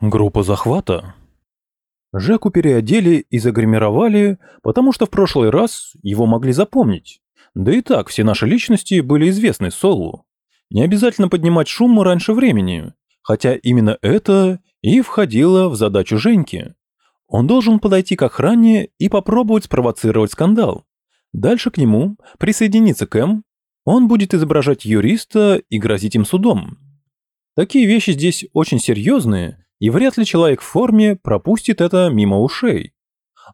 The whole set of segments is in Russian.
Группа захвата. Жеку переодели и загримировали, потому что в прошлый раз его могли запомнить. Да и так все наши личности были известны Солу. Не обязательно поднимать шум раньше времени, хотя именно это и входило в задачу Женьки. Он должен подойти к охране и попробовать спровоцировать скандал. Дальше к нему присоединится Кэм, он будет изображать юриста и грозить им судом. Такие вещи здесь очень серьезные, и вряд ли человек в форме пропустит это мимо ушей.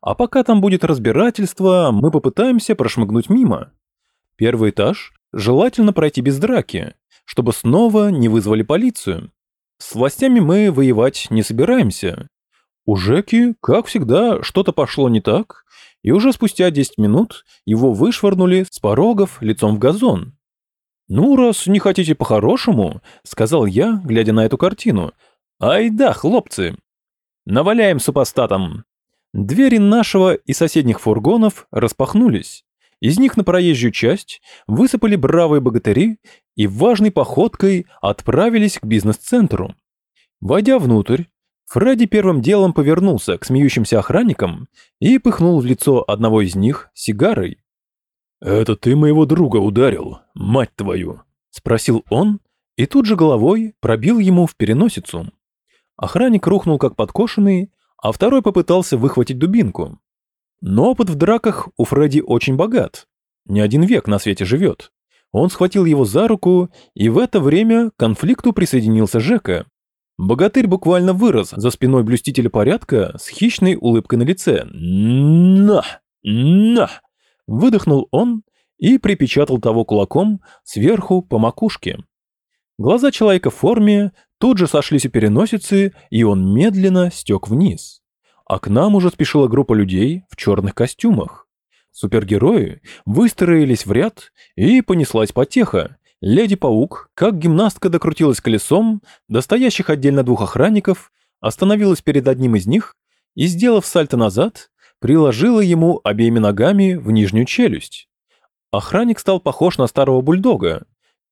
А пока там будет разбирательство, мы попытаемся прошмыгнуть мимо. Первый этаж желательно пройти без драки, чтобы снова не вызвали полицию. С властями мы воевать не собираемся. У Жеки, как всегда, что-то пошло не так, и уже спустя 10 минут его вышвырнули с порогов лицом в газон. «Ну, раз не хотите по-хорошему», — сказал я, глядя на эту картину, Ай да, хлопцы! Наваляем супостатам! Двери нашего и соседних фургонов распахнулись. Из них на проезжую часть высыпали бравые богатыри и важной походкой отправились к бизнес-центру. Войдя внутрь, Фредди первым делом повернулся к смеющимся охранникам и пыхнул в лицо одного из них сигарой. «Это ты моего друга ударил, мать твою!» — спросил он, и тут же головой пробил ему в переносицу. Охранник рухнул как подкошенный, а второй попытался выхватить дубинку. Но опыт в драках у Фредди очень богат. Не один век на свете живет. Он схватил его за руку, и в это время к конфликту присоединился Жека. Богатырь буквально вырос за спиной блюстителя порядка с хищной улыбкой на лице. «На! На!» Выдохнул он и припечатал того кулаком сверху по макушке. Глаза человека в форме тут же сошлись у переносицы, и он медленно стек вниз. А к нам уже спешила группа людей в черных костюмах. Супергерои выстроились в ряд, и понеслась потеха. Леди-паук, как гимнастка докрутилась колесом, до стоящих отдельно двух охранников, остановилась перед одним из них и, сделав сальто назад, приложила ему обеими ногами в нижнюю челюсть. Охранник стал похож на старого бульдога,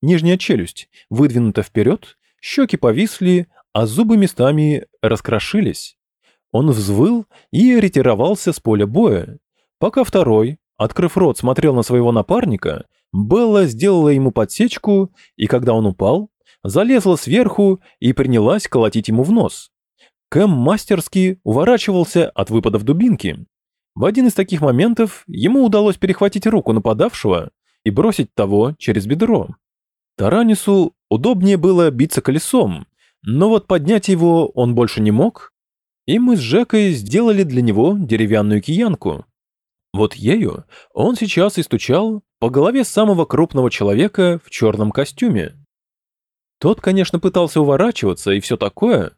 Нижняя челюсть выдвинута вперед, щеки повисли, а зубы местами раскрошились. Он взвыл и ретировался с поля боя. Пока второй, открыв рот, смотрел на своего напарника, Белла сделала ему подсечку, и когда он упал, залезла сверху и принялась колотить ему в нос. Кэм мастерски уворачивался от выпадов дубинки. В один из таких моментов ему удалось перехватить руку нападавшего и бросить того через бедро. Таранису удобнее было биться колесом, но вот поднять его он больше не мог, и мы с Жекой сделали для него деревянную киянку. Вот ею он сейчас и стучал по голове самого крупного человека в черном костюме. Тот, конечно, пытался уворачиваться и все такое,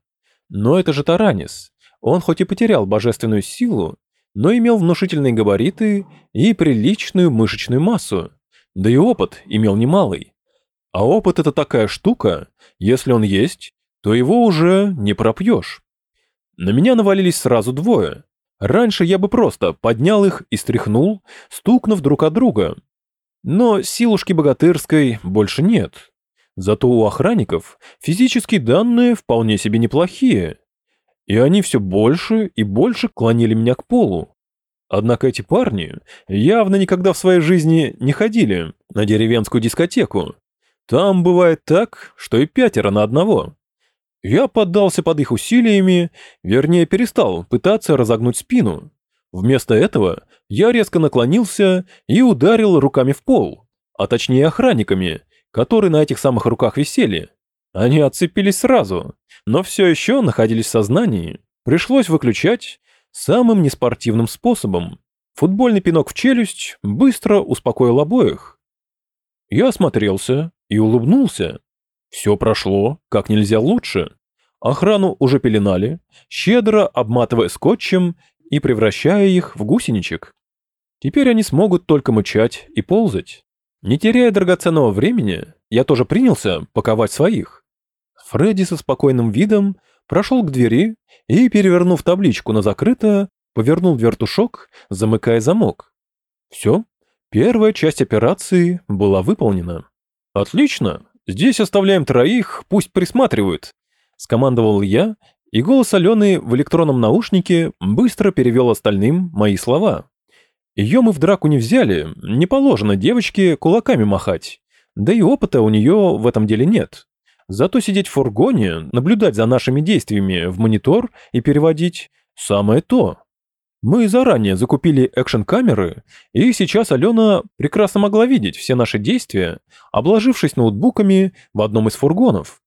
но это же Таранис. Он хоть и потерял божественную силу, но имел внушительные габариты и приличную мышечную массу, да и опыт имел немалый. А опыт это такая штука, если он есть, то его уже не пропьешь. На меня навалились сразу двое. Раньше я бы просто поднял их и стряхнул, стукнув друг от друга. Но силушки богатырской больше нет. Зато у охранников физические данные вполне себе неплохие. И они все больше и больше клонили меня к полу. Однако эти парни явно никогда в своей жизни не ходили на деревенскую дискотеку там бывает так, что и пятеро на одного. Я поддался под их усилиями, вернее перестал пытаться разогнуть спину. Вместо этого я резко наклонился и ударил руками в пол, а точнее охранниками, которые на этих самых руках висели. Они отцепились сразу, но все еще находились в сознании. Пришлось выключать самым неспортивным способом. Футбольный пинок в челюсть быстро успокоил обоих. Я осмотрелся, и улыбнулся. Все прошло как нельзя лучше. Охрану уже пеленали, щедро обматывая скотчем и превращая их в гусеничек. Теперь они смогут только мычать и ползать. Не теряя драгоценного времени, я тоже принялся паковать своих. Фредди со спокойным видом прошел к двери и, перевернув табличку на закрыто, повернул вертушок, замыкая замок. Все, первая часть операции была выполнена. «Отлично! Здесь оставляем троих, пусть присматривают!» Скомандовал я и голос Алены в электронном наушнике быстро перевел остальным мои слова. Ее мы в драку не взяли, не положено девочке кулаками махать. Да и опыта у нее в этом деле нет. Зато сидеть в фургоне, наблюдать за нашими действиями в монитор и переводить – самое то. Мы заранее закупили экшн-камеры, и сейчас Алена прекрасно могла видеть все наши действия, обложившись ноутбуками в одном из фургонов.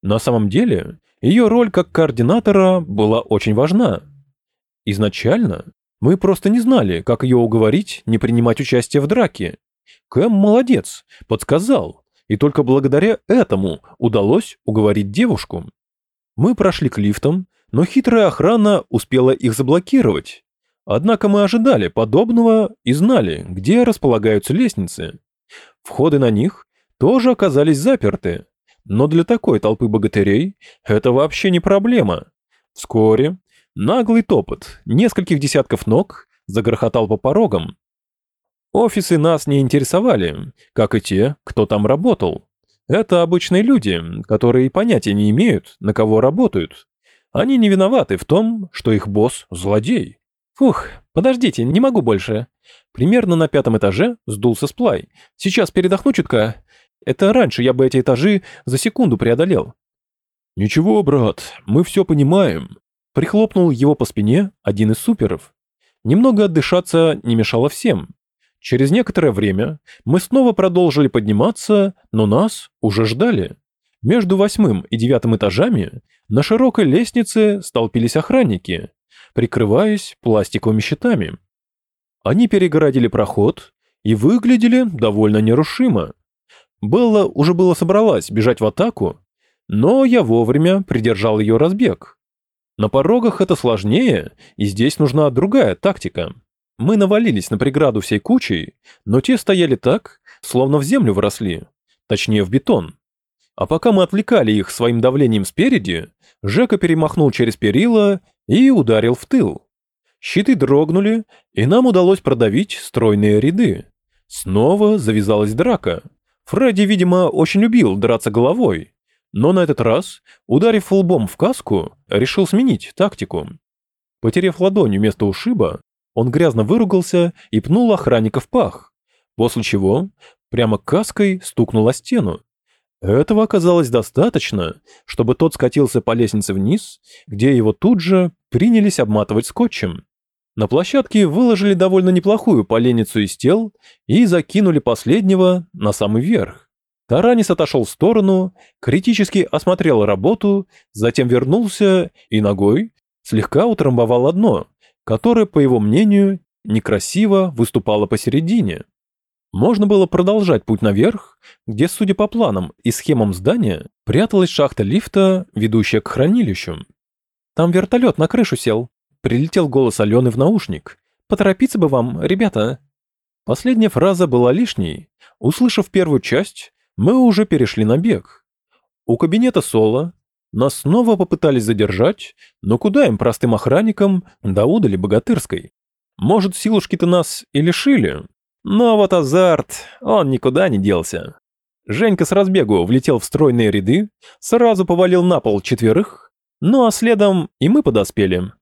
На самом деле, ее роль как координатора была очень важна. Изначально мы просто не знали, как ее уговорить не принимать участие в драке. Кэм молодец, подсказал, и только благодаря этому удалось уговорить девушку. Мы прошли к лифтам, но хитрая охрана успела их заблокировать. Однако мы ожидали подобного и знали, где располагаются лестницы. Входы на них тоже оказались заперты, но для такой толпы богатырей это вообще не проблема. Вскоре наглый топот нескольких десятков ног загрохотал по порогам. Офисы нас не интересовали, как и те, кто там работал. Это обычные люди, которые понятия не имеют, на кого работают. Они не виноваты в том, что их босс – злодей. Фух, подождите, не могу больше. Примерно на пятом этаже сдулся сплай. Сейчас передохну чутка. Это раньше я бы эти этажи за секунду преодолел. «Ничего, брат, мы все понимаем», — прихлопнул его по спине один из суперов. Немного отдышаться не мешало всем. Через некоторое время мы снова продолжили подниматься, но нас уже ждали. Между восьмым и девятым этажами на широкой лестнице столпились охранники, прикрываясь пластиковыми щитами. Они перегородили проход и выглядели довольно нерушимо. Белла уже было собралась бежать в атаку, но я вовремя придержал ее разбег. На порогах это сложнее, и здесь нужна другая тактика. Мы навалились на преграду всей кучей, но те стояли так, словно в землю вросли, точнее в бетон. А пока мы отвлекали их своим давлением спереди, Жека перемахнул через перила и ударил в тыл. Щиты дрогнули, и нам удалось продавить стройные ряды. Снова завязалась драка. Фредди, видимо, очень любил драться головой, но на этот раз, ударив лбом в каску, решил сменить тактику. Потеряв ладонь вместо ушиба, он грязно выругался и пнул охранника в пах, после чего прямо каской стукнул о стену. Этого оказалось достаточно, чтобы тот скатился по лестнице вниз, где его тут же принялись обматывать скотчем. На площадке выложили довольно неплохую поленницу из тел и закинули последнего на самый верх. Таранис отошел в сторону, критически осмотрел работу, затем вернулся и ногой слегка утрамбовал одно, которое, по его мнению, некрасиво выступало посередине. Можно было продолжать путь наверх, где, судя по планам и схемам здания, пряталась шахта лифта, ведущая к хранилищу. «Там вертолет на крышу сел», — прилетел голос Алены в наушник. «Поторопиться бы вам, ребята». Последняя фраза была лишней. Услышав первую часть, мы уже перешли на бег. У кабинета Соло нас снова попытались задержать, но куда им, простым охранникам, до удали богатырской? Может, силушки-то нас и лишили, но вот азарт, он никуда не делся. Женька с разбегу влетел в стройные ряды, сразу повалил на пол четверых, ну а следом и мы подоспели.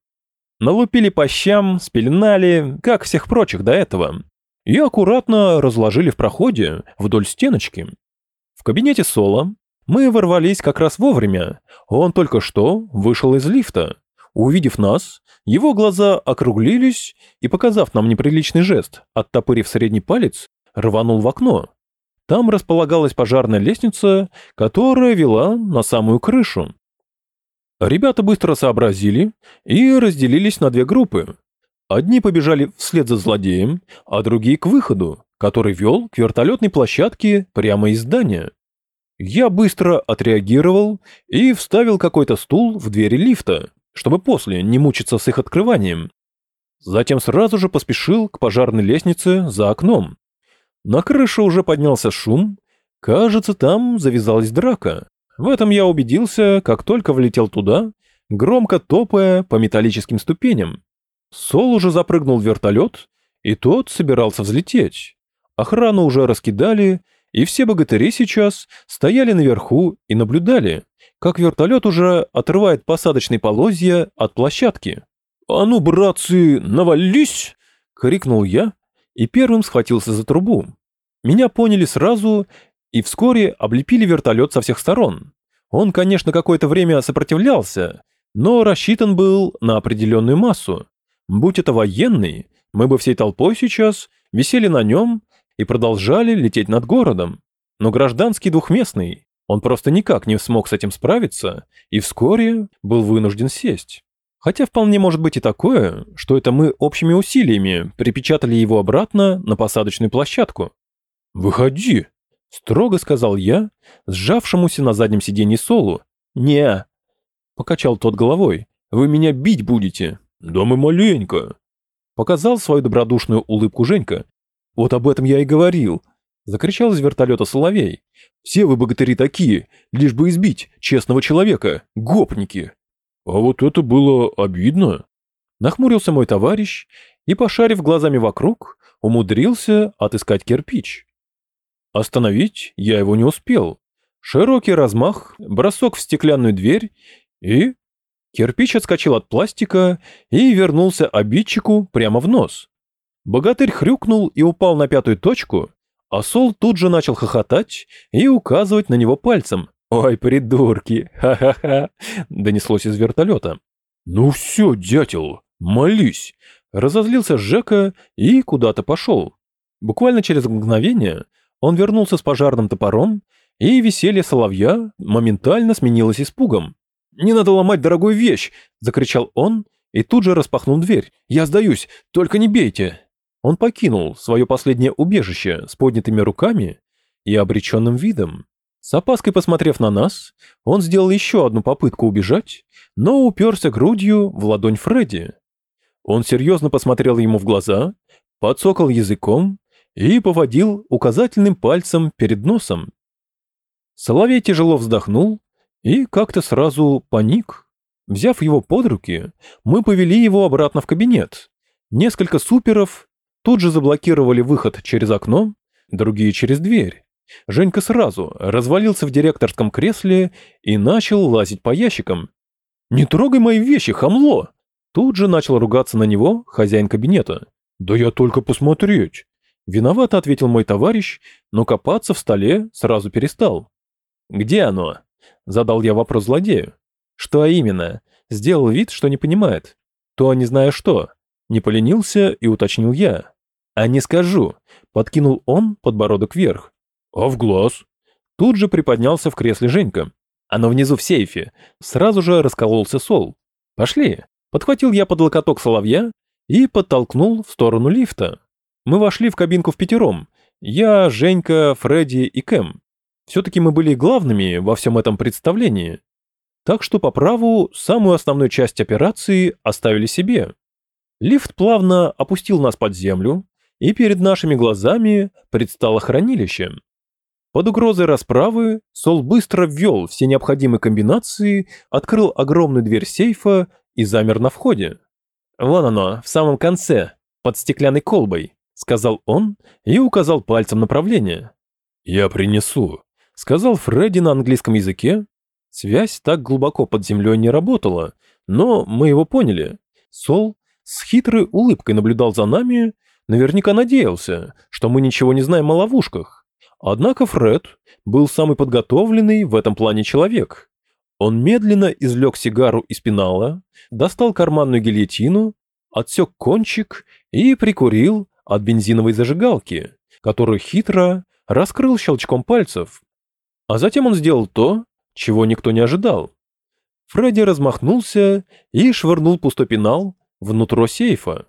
Налупили по щам, спеленали, как всех прочих до этого, и аккуратно разложили в проходе вдоль стеночки. В кабинете Соло мы ворвались как раз вовремя, он только что вышел из лифта. Увидев нас, его глаза округлились и, показав нам неприличный жест, оттопырив средний палец, рванул в окно. Там располагалась пожарная лестница, которая вела на самую крышу. Ребята быстро сообразили и разделились на две группы. Одни побежали вслед за злодеем, а другие к выходу, который вел к вертолетной площадке прямо из здания. Я быстро отреагировал и вставил какой-то стул в двери лифта, чтобы после не мучиться с их открыванием. Затем сразу же поспешил к пожарной лестнице за окном. На крыше уже поднялся шум. Кажется, там завязалась драка. В этом я убедился, как только влетел туда, громко топая по металлическим ступеням. Сол уже запрыгнул в вертолет, и тот собирался взлететь. Охрану уже раскидали, и все богатыри сейчас стояли наверху и наблюдали, как вертолет уже отрывает посадочные полозья от площадки. «А ну, братцы, навались!» — крикнул я и первым схватился за трубу. Меня поняли сразу и вскоре облепили вертолет со всех сторон. Он, конечно, какое-то время сопротивлялся, но рассчитан был на определенную массу. Будь это военный, мы бы всей толпой сейчас висели на нем и продолжали лететь над городом. Но гражданский двухместный, он просто никак не смог с этим справиться и вскоре был вынужден сесть. Хотя вполне может быть и такое, что это мы общими усилиями припечатали его обратно на посадочную площадку. «Выходи!» – строго сказал я, сжавшемуся на заднем сиденье Солу. «Не!» – покачал тот головой. «Вы меня бить будете!» «Да мы маленько!» Показал свою добродушную улыбку Женька. «Вот об этом я и говорил!» – закричал из вертолета Соловей. «Все вы богатыри такие, лишь бы избить честного человека, гопники!» «А вот это было обидно!» Нахмурился мой товарищ и, пошарив глазами вокруг, умудрился отыскать кирпич. Остановить я его не успел. Широкий размах, бросок в стеклянную дверь и... Кирпич отскочил от пластика и вернулся обидчику прямо в нос. Богатырь хрюкнул и упал на пятую точку, а Сол тут же начал хохотать и указывать на него пальцем. «Ой, придурки! Ха-ха-ха!» — донеслось из вертолета. «Ну все, дятел, молись!» Разозлился Жека и куда-то пошел. Буквально через мгновение он вернулся с пожарным топором, и веселье соловья моментально сменилось испугом. «Не надо ломать дорогую вещь!» – закричал он и тут же распахнул дверь. «Я сдаюсь, только не бейте!» Он покинул свое последнее убежище с поднятыми руками и обреченным видом. С опаской посмотрев на нас, он сделал еще одну попытку убежать, но уперся грудью в ладонь Фредди. Он серьезно посмотрел ему в глаза, подсокал языком и поводил указательным пальцем перед носом. Соловей тяжело вздохнул и как-то сразу паник. Взяв его под руки, мы повели его обратно в кабинет. Несколько суперов тут же заблокировали выход через окно, другие через дверь. Женька сразу развалился в директорском кресле и начал лазить по ящикам. «Не трогай мои вещи, хамло!» Тут же начал ругаться на него хозяин кабинета. «Да я только посмотреть!» Виновато ответил мой товарищ, но копаться в столе сразу перестал. «Где оно?» Задал я вопрос злодею. «Что именно?» Сделал вид, что не понимает. То не знаю что. Не поленился и уточнил я. «А не скажу», — подкинул он подбородок вверх. «А в глаз?» Тут же приподнялся в кресле Женька. Оно внизу в сейфе. Сразу же раскололся сол. «Пошли». Подхватил я под локоток соловья и подтолкнул в сторону лифта. Мы вошли в кабинку в пятером. Я, Женька, Фредди и Кэм. Все-таки мы были главными во всем этом представлении. Так что по праву самую основную часть операции оставили себе. Лифт плавно опустил нас под землю, и перед нашими глазами предстало хранилище. Под угрозой расправы Сол быстро ввел все необходимые комбинации, открыл огромную дверь сейфа и замер на входе. «Вон оно, в самом конце, под стеклянной колбой», — сказал он и указал пальцем направление. «Я принесу», сказал Фредди на английском языке. Связь так глубоко под землей не работала, но мы его поняли. Сол с хитрой улыбкой наблюдал за нами, наверняка надеялся, что мы ничего не знаем о ловушках. Однако Фред был самый подготовленный в этом плане человек. Он медленно извлек сигару из пенала, достал карманную гильотину, отсек кончик и прикурил от бензиновой зажигалки, которую хитро раскрыл щелчком пальцев. А затем он сделал то, чего никто не ожидал. Фредди размахнулся и швырнул пустой пенал внутрь сейфа.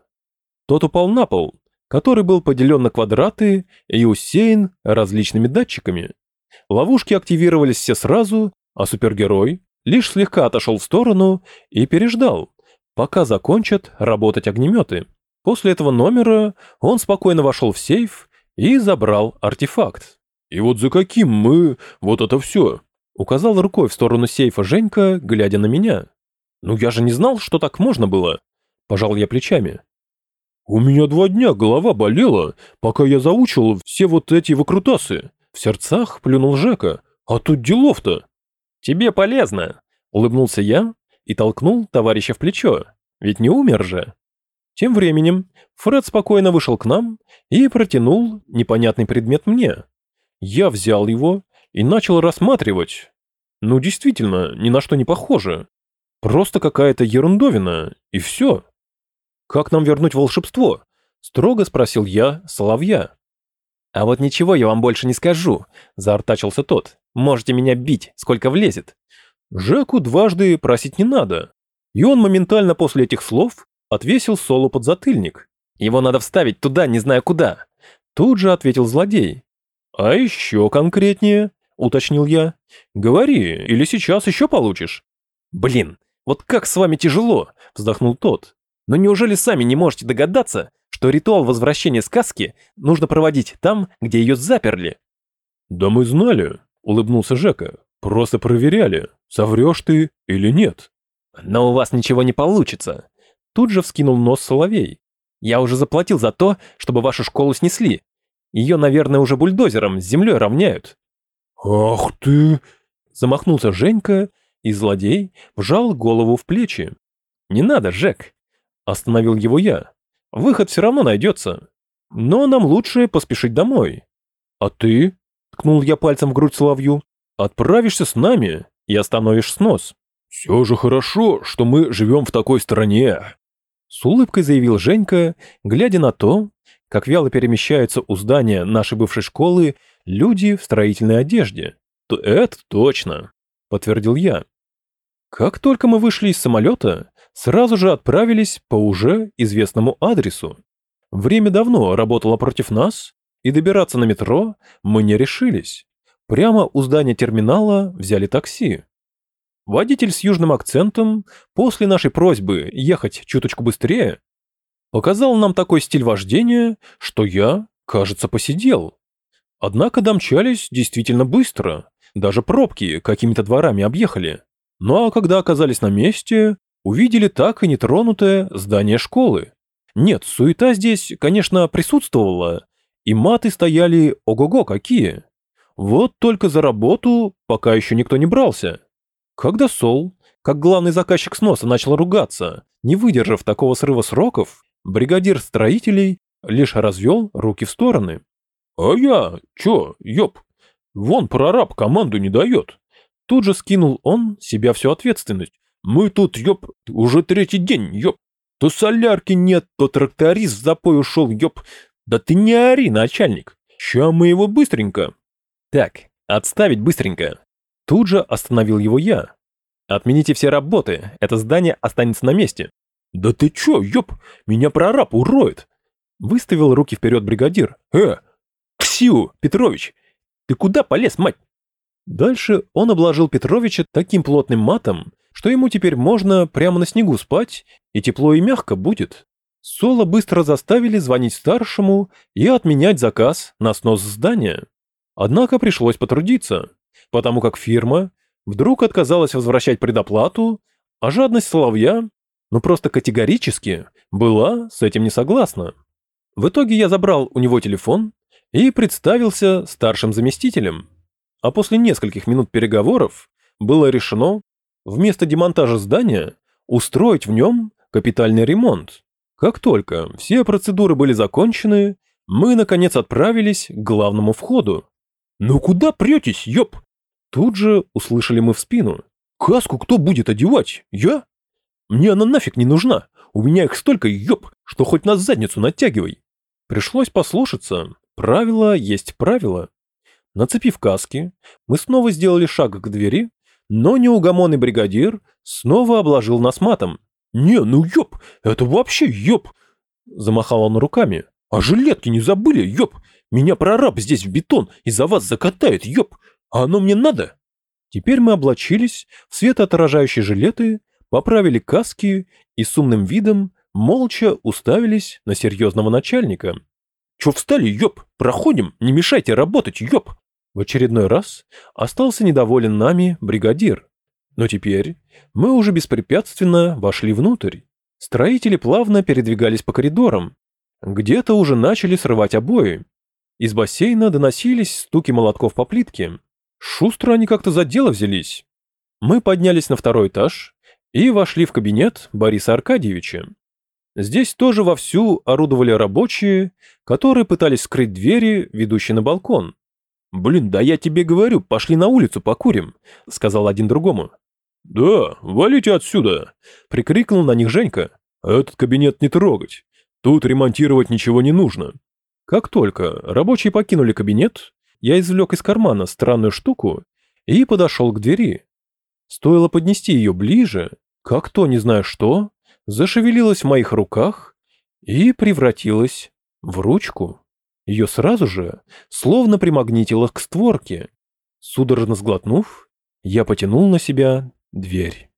Тот упал на пол, который был поделен на квадраты и усеян различными датчиками. Ловушки активировались все сразу, а супергерой лишь слегка отошел в сторону и переждал, пока закончат работать огнеметы. После этого номера он спокойно вошел в сейф и забрал артефакт. «И вот за каким мы... вот это все?» Указал рукой в сторону сейфа Женька, глядя на меня. «Ну я же не знал, что так можно было!» Пожал я плечами. «У меня два дня голова болела, пока я заучил все вот эти выкрутасы», В сердцах плюнул Жека. А тут делов-то. Тебе полезно, улыбнулся я и толкнул товарища в плечо. Ведь не умер же. Тем временем Фред спокойно вышел к нам и протянул непонятный предмет мне. Я взял его и начал рассматривать. Ну, действительно, ни на что не похоже. Просто какая-то ерундовина, и все. «Как нам вернуть волшебство?» — строго спросил я соловья. «А вот ничего я вам больше не скажу», — заортачился тот. «Можете меня бить, сколько влезет». Жеку дважды просить не надо. И он моментально после этих слов отвесил Солу под затыльник. «Его надо вставить туда, не знаю куда». Тут же ответил злодей. «А еще конкретнее?» — уточнил я. «Говори, или сейчас еще получишь?» «Блин, вот как с вами тяжело!» — вздохнул тот. «Но неужели сами не можете догадаться, что ритуал возвращения сказки нужно проводить там, где ее заперли?» «Да мы знали», — улыбнулся Жека. «Просто проверяли, соврешь ты или нет». «Но у вас ничего не получится!» Тут же вскинул нос Соловей. «Я уже заплатил за то, чтобы вашу школу снесли. Ее, наверное, уже бульдозером с землей равняют». «Ах ты!» Замахнулся Женька, и злодей вжал голову в плечи. «Не надо, Жек!» Остановил его я. «Выход все равно найдется. Но нам лучше поспешить домой». «А ты?» — ткнул я пальцем в грудь Соловью. «Отправишься с нами и остановишь снос». «Все же хорошо, что мы живем в такой стране», с улыбкой заявил Женька, глядя на то, как вяло перемещаются у здания нашей бывшей школы люди в строительной одежде. То это точно, подтвердил я. Как только мы вышли из самолета, сразу же отправились по уже известному адресу. Время давно работало против нас, и добираться на метро мы не решились. Прямо у здания терминала взяли такси. Водитель с южным акцентом, после нашей просьбы ехать чуточку быстрее, показал нам такой стиль вождения, что я, кажется, посидел. Однако домчались действительно быстро, даже пробки какими-то дворами объехали. Ну а когда оказались на месте, увидели так и нетронутое здание школы. Нет, суета здесь, конечно, присутствовала, и маты стояли ого-го какие. Вот только за работу пока еще никто не брался. Когда Сол, как главный заказчик сноса, начал ругаться, не выдержав такого срыва сроков, бригадир строителей лишь развел руки в стороны. «А я, чё, ёп, вон прораб команду не дает». Тут же скинул он себя всю ответственность. «Мы тут, ёп, уже третий день, ёп. То солярки нет, то тракторист в запой ушел, ёп. Да ты не ори, начальник. Ща мы его быстренько». «Так, отставить быстренько. Тут же остановил его я. «Отмените все работы, это здание останется на месте». «Да ты чё, ёп, меня прораб уроет!» Выставил руки вперед бригадир. «Э, Ксю, Петрович, ты куда полез, мать?» Дальше он обложил Петровича таким плотным матом, что ему теперь можно прямо на снегу спать, и тепло и мягко будет. Соло быстро заставили звонить старшему и отменять заказ на снос здания. Однако пришлось потрудиться потому как фирма вдруг отказалась возвращать предоплату, а жадность Соловья, ну просто категорически, была с этим не согласна. В итоге я забрал у него телефон и представился старшим заместителем. А после нескольких минут переговоров было решено вместо демонтажа здания устроить в нем капитальный ремонт. Как только все процедуры были закончены, мы, наконец, отправились к главному входу. «Ну куда претесь, ёп?» Тут же услышали мы в спину. «Каску кто будет одевать? Я? Мне она нафиг не нужна. У меня их столько, ёб, что хоть на задницу натягивай». Пришлось послушаться. Правило есть правило. Нацепив каски, мы снова сделали шаг к двери, но неугомонный бригадир снова обложил нас матом. «Не, ну ёб, это вообще ёб!» Замахал он руками. «А жилетки не забыли, ёб! Меня прораб здесь в бетон и за вас закатает, ёб! А оно мне надо? Теперь мы облачились в светоотражающие жилеты, поправили каски и с умным видом молча уставились на серьезного начальника. «Чё встали, ёб? Проходим, не мешайте работать, ёб!» В очередной раз остался недоволен нами бригадир. Но теперь мы уже беспрепятственно вошли внутрь. Строители плавно передвигались по коридорам. Где-то уже начали срывать обои. Из бассейна доносились стуки молотков по плитке. Шустро они как-то за дело взялись. Мы поднялись на второй этаж и вошли в кабинет Бориса Аркадьевича. Здесь тоже вовсю орудовали рабочие, которые пытались скрыть двери, ведущие на балкон. «Блин, да я тебе говорю, пошли на улицу покурим», — сказал один другому. «Да, валите отсюда!» — прикрикнул на них Женька. «Этот кабинет не трогать. Тут ремонтировать ничего не нужно». Как только рабочие покинули кабинет, я извлек из кармана странную штуку и подошел к двери. Стоило поднести ее ближе, как то, не знаю что, зашевелилось в моих руках и превратилось в ручку. Ее сразу же словно примагнитило к створке. Судорожно сглотнув, я потянул на себя дверь.